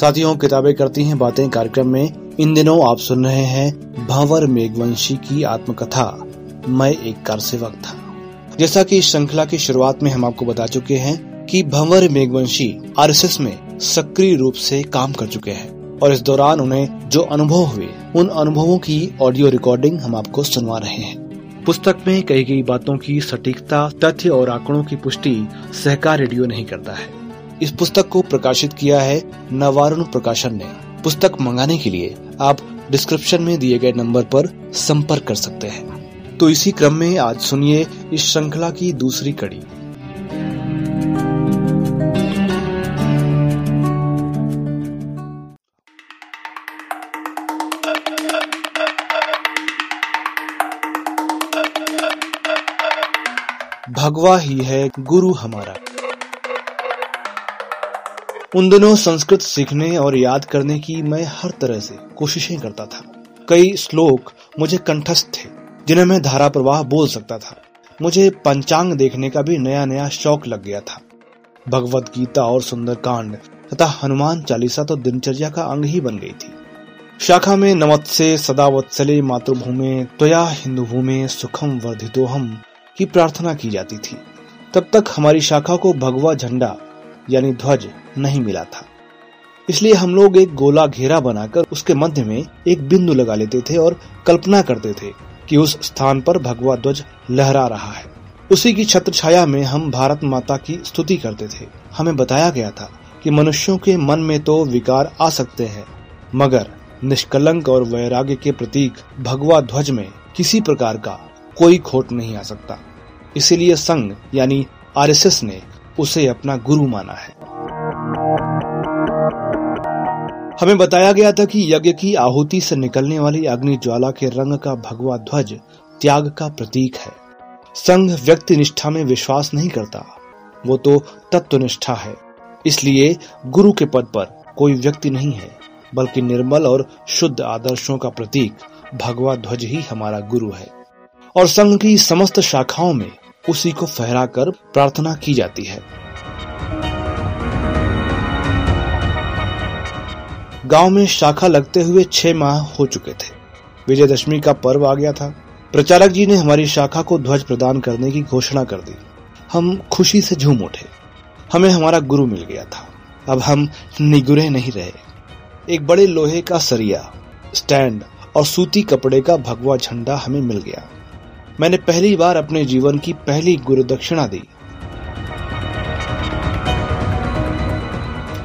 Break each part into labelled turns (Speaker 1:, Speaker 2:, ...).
Speaker 1: साथियों, किताबें करती हैं बातें कार्यक्रम में। इन दिनों आप सुन रहे हैं भंवर मेघवंशी की आत्मकथा। मैं एक कार सेवक था। जैसा कि इस श्रृंखला की शुरुआत में हम आपको बता चुके हैं कि भंवर मेघवंशी आरएसएस में सक्रिय रूप से काम कर चुके हैं। और इस दौरान उन्हें जो अनुभव हुए, उन अनुभवों की ऑडियो रिकॉर्डिंग हम आपको सुनवा रहे हैं। पुस्तक में कही गई बातों की सटीकता, तथ्य और आंकड़ों की पुष्टि सहकार रेडियो नहीं करता है। इस पुस्तक को प्रकाशित किया है नवारुण प्रकाशन ने। पुस्तक मंगाने के लिए आप डिस्क्रिप्शन में दिए गए नंबर पर संपर्क कर सकते हैं। तो इसी क्रम में आज सुनिए इस श्रृंखला की दूसरी कड़ी। भगवा ही है गुरु हमारा। उन दिनों संस्कृत सीखने और याद करने की मैं हर तरह से कोशिशें करता था। कई श्लोक मुझे कंठस्थ थे, जिन्हें मैं धारा प्रवाह बोल सकता था। मुझे पंचांग देखने का भी नया नया शौक लग गया था। भगवत गीता और सुंदरकांड तथा हनुमान चालीसा तो दिनचर्या का अंग ही बन गई थी। शाखा में नमत से सदा वत्सले मातृभूमि, त्वया हिंदू भूमि सुखम वर्धितोहम की प्रार्थना की जाती थी। तब तक हमारी शाखा को भगवा झंडा यानी ध्वज नहीं मिला था। इसलिए हम लोग एक गोला घेरा बनाकर उसके मध्य में एक बिंदु लगा लेते थे और कल्पना करते थे कि उस स्थान पर भगवा ध्वज लहरा रहा है। उसी की छत्र छाया में हम भारत माता की स्तुति करते थे। हमें बताया गया था कि मनुष्यों के मन में तो विकार आ सकते हैं, मगर निष्कलंक और वैराग्य के प्रतीक भगवा ध्वज में किसी प्रकार का कोई खोट नहीं आ सकता। इसीलिए संघ यानी आरएसएस ने उसे अपना गुरु माना है। हमें बताया गया था कि यज्ञ की आहुति से निकलने वाली अग्नि ज्वाला के रंग का भगवा ध्वज त्याग का प्रतीक है। संघ व्यक्ति निष्ठा में विश्वास नहीं करता। वो तो तत्व निष्ठा है। इसलिए गुरु के पद पर कोई व्यक्ति नहीं है, बल्कि निर्मल और शुद्ध आदर्शों का प्रतीक भगवा ध्वज ही हमारा गुरु है। और संघ की समस्त शाखाओं में उसी को फहराकर प्रार्थना की जाती है। गाँव में शाखा लगते हुए छह माह हो चुके थे। विजयदशमी का पर्व आ गया था। प्रचारक जी ने हमारी शाखा को ध्वज प्रदान करने की घोषणा कर दी। हम खुशी से झूम उठे। हमें हमारा गुरु मिल गया था। अब हम निगुरे नहीं रहे। एक बड़े लोहे का सरिया, स्टैंड और सूती कपड़े का भगवा झंडा हमें मिल गया। मैंने पहली बार अपने जीवन की पहली गुरु दक्षिणा दी।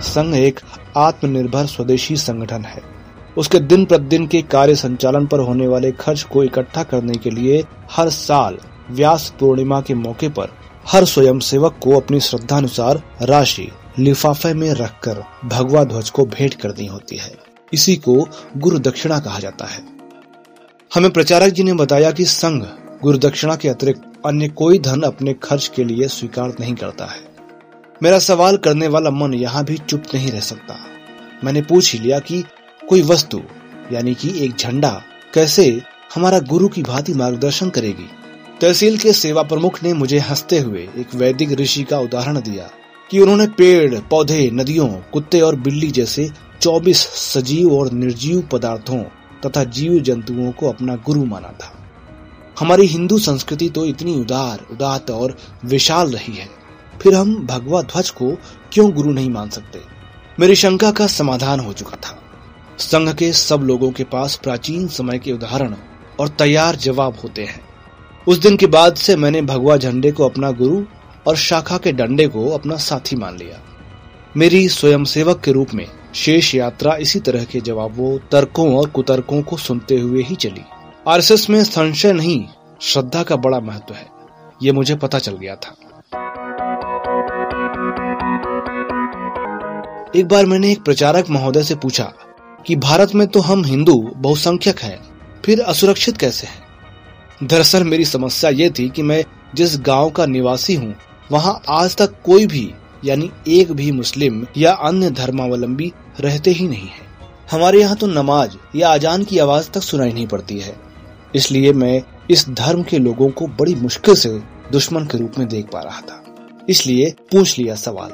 Speaker 1: संघ एक आत्मनिर्भर स्वदेशी संगठन है। उसके दिन प्रतिदिन के कार्य संचालन पर होने वाले खर्च को इकट्ठा करने के लिए हर साल व्यास पूर्णिमा के मौके पर हर स्वयं सेवक को अपनी श्रद्धानुसार राशि लिफाफे में रखकर भगवा ध्वज को भेंट करनी होती है। इसी को गुरु दक्षिणा कहा जाता है। हमें प्रचारक जी ने बताया कि संघ गुरु दक्षिणा के अतिरिक्त अन्य कोई धन अपने खर्च के लिए स्वीकार नहीं करता है। मेरा सवाल करने वाला मन यहाँ भी चुप नहीं रह सकता। मैंने पूछ ही लिया कि कोई वस्तु, यानी कि एक झंडा, कैसे हमारा गुरु की भांति मार्गदर्शन करेगी? तहसील के सेवा प्रमुख ने मुझे हँसते हुए एक वैदिक ऋषि का उदाहरण दिया कि उन्होंने पेड़, पौधे, नदियों, कुत्ते और बिल्ली जैसे 24 सजीव और निर्जीव पदार्थों तथा जीव जंतुओं को अपना गुरु माना था। हमारी हिंदू संस्कृति तो इतनी उदार, उदात और विशाल रही है। फिर हम भगवा ध्वज को क्यों गुरु नहीं मान सकते? मेरी शंका का समाधान हो चुका था। संघ के सब लोगों के पास प्राचीन समय के उदाहरण और तैयार जवाब होते हैं। उस दिन के बाद से मैंने भगवा झंडे को अपना गुरु और शाखा के डंडे को अपना साथी मान लिया। मेरी स्वयंसेवक के रूप में शेष यात्रा इसी तरह के जवाबों, तर्कों और कुतर्कों को सुनते हुए ही चली। आरएसएस में संशय नहीं श्रद्धा का बड़ा महत्व है। ये मुझे पता चल गया था। एक बार मैंने एक प्रचारक महोदय से पूछा कि भारत में तो हम हिंदू बहुसंख्यक हैं, फिर असुरक्षित कैसे हैं? दरअसल मेरी समस्या ये थी कि मैं जिस गाँव का निवासी हूँ वहाँ आज तक कोई भी यानी एक भी मुस्लिम या अन्य धर्मावलंबी रहते ही नहीं है। हमारे यहाँ तो नमाज़ या अजान की आवाज़ तक सुनाई नहीं पड़ती है। इसलिए मैं इस धर्म के लोगों को बड़ी मुश्किल से दुश्मन के रूप में देख पा रहा था। इसलिए पूछ लिया सवाल।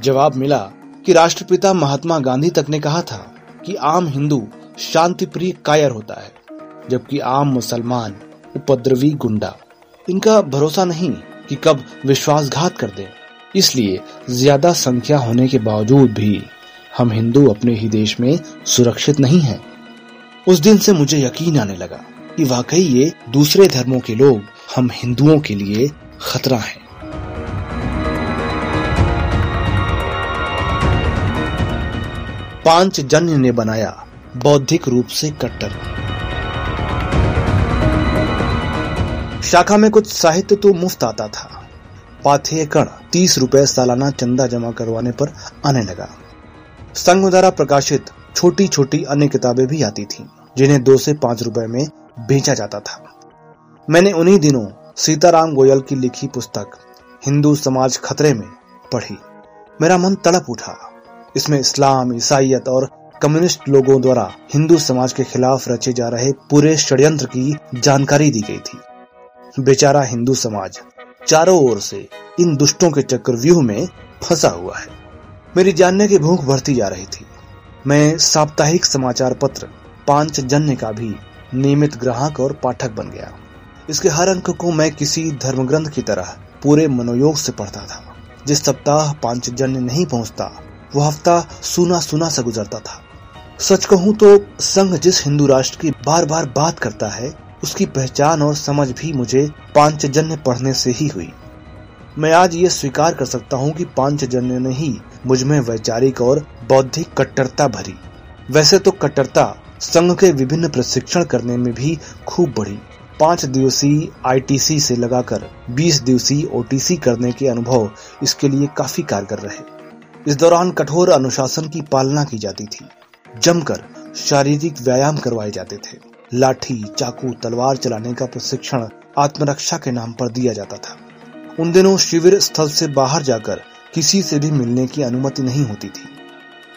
Speaker 1: जवाब मिला कि राष्ट्रपिता महात्मा गांधी तक ने कहा था कि आम हिंदू शांति प्रिय कायर होता है, जबकि आम मुसलमान उपद्रवी गुंडा। इनका भरोसा नहीं कि कब विश्वासघात कर दे। इसलिए ज़्यादा संख्या होने के बावजूद भी हम हिंदू अपने ही देश में सुरक्षित नहीं हैं। उस दिन से मुझे यकीन आने लगा कि वाकई ये दूसरे धर्मों के लोग हम हिंदुओं के लिए खतरा हैं। पाँच जन्य ने बनाया बौद्धिक रूप से कट्टर। शाखा में कुछ साहित्य तो मुफ़्त आता था। पाथेय कण तीस रुपए सालाना चंदा जमा करवाने पर आने लगा। संघ द्वारा प्रकाशित छोटी छोटी अन्य किताबें भी आती थीं, जिन्हें दो से पाँच रुपए में बेचा जाता था। मैंने उन्हीं दिनों सीताराम गोयल की लिखी पुस्तक, हिंदू समाज खतरे में, पढ़ी। मेरा मन तड़प उठा। इसमें इस्लाम ईसाइत और कम्युनिस्ट लोगों द्वारा हिंदू समाज के खिलाफ रचे जा रहे पूरे षड्यंत्र की जानकारी दी गई थी। बेचारा हिंदू समाज चारों ओर से इन दुष्टों के चक्रव्यूह में फंसा हुआ है। मेरी जानने की भूख बढ़ती जा रही थी। मैं साप्ताहिक समाचार पत्र, पाँच जन्य का भी नियमित ग्राहक और पाठक बन गया। इसके हर अंक को मैं किसी धर्म ग्रंथ की तरह पूरे मनोयोग से पढ़ता था। जिस सप्ताह पाँच जन्य नहीं पहुँचता वो हफ़्ता सुना सुना सा गुजरता था। सच कहूँ तो संघ जिस हिंदू राष्ट्र की बार बार बात करता है, उसकी पहचान और समझ भी मुझे पांचजन्य पढ़ने से ही हुई। मैं आज ये स्वीकार कर सकता हूँ कि पांचजन्य ने ही मुझमें वैचारिक और बौद्धिक कट्टरता भरी। वैसे तो कट्टरता संघ के विभिन्न प्रशिक्षण करने में भी खूब बढ़ी। पाँच दिवसीय आईटीसी से लगाकर बीस दिवसीय ओटीसी करने के अनुभव इसके लिए काफ़ी कारगर रहे। इस दौरान कठोर अनुशासन की पालना की जाती थी। जमकर शारीरिक व्यायाम करवाए जाते थे। लाठी, चाकू, तलवार चलाने का प्रशिक्षण आत्मरक्षा के नाम पर दिया जाता था। उन दिनों शिविर स्थल से बाहर जाकर किसी से भी मिलने की अनुमति नहीं होती थी।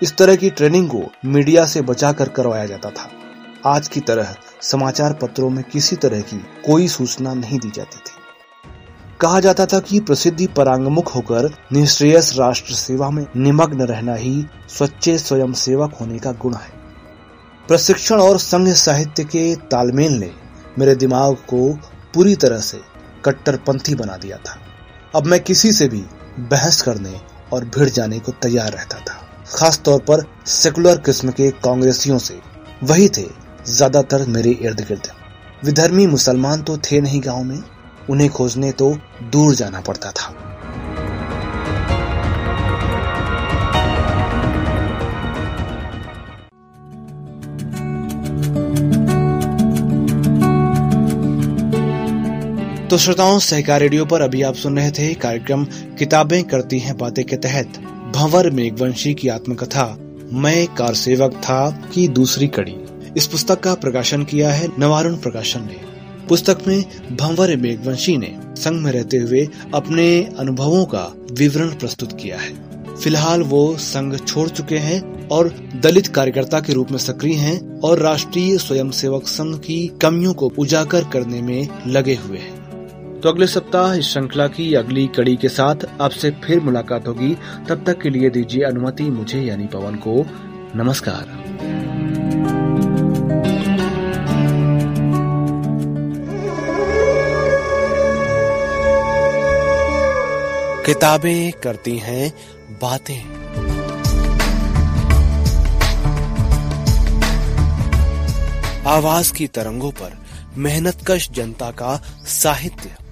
Speaker 1: इस तरह की ट्रेनिंग को मीडिया से बचाकर करवाया जाता था। आज की तरह समाचार पत्रों में किसी तरह की कोई सूचना नहीं दी जाती थी। कहा जाता था कि प्रसिद्धि परांगमुख होकर निश्रेयस राष्ट्र सेवा में निमग्न रहना ही स्वच्छ स्वयं सेवक होने का गुण है। प्रशिक्षण और संघ साहित्य के तालमेल ने मेरे दिमाग को पूरी तरह से कट्टरपंथी बना दिया था। अब मैं किसी से भी बहस करने और भिड़ जाने को तैयार रहता था। खास तौर पर सेकुलर किस्म के कांग्रेसियों से। वही थे ज़्यादातर मेरे इर्द गिर्द। विधर्मी मुसलमान तो थे नहीं गाँव में, उन्हें खोजने तो दूर जाना पड़ता था। तो श्रोताओं, सहकार रेडियो पर अभी आप सुन रहे थे कार्यक्रम, किताबें करती हैं बातें के तहत। भंवर मेघवंशी की आत्मकथा, मैं कार सेवक था की दूसरी कड़ी। इस पुस्तक का प्रकाशन किया है नवारुण प्रकाशन ने। पुस्तक में भंवर मेघवंशी ने संघ में रहते हुए अपने अनुभवों का विवरण प्रस्तुत किया है। फ़िलहाल वो संघ छोड़ चुके हैं और दलित कार्यकर्ता के रूप में सक्रिय हैं और राष्ट्रीय स्वयंसेवक संघ की कमियों को उजागर करने में लगे हुए हैं। तो अगले सप्ताह इस श्रृंखला की अगली कड़ी के साथ आपसे फिर मुलाकात होगी। तब तक के लिए दीजिए अनुमति, मुझे यानी पवन को नमस्कार।
Speaker 2: किताबें करती हैं, बातें। आवाज़ की तरंगों पर मेहनतकश जनता का साहित्य।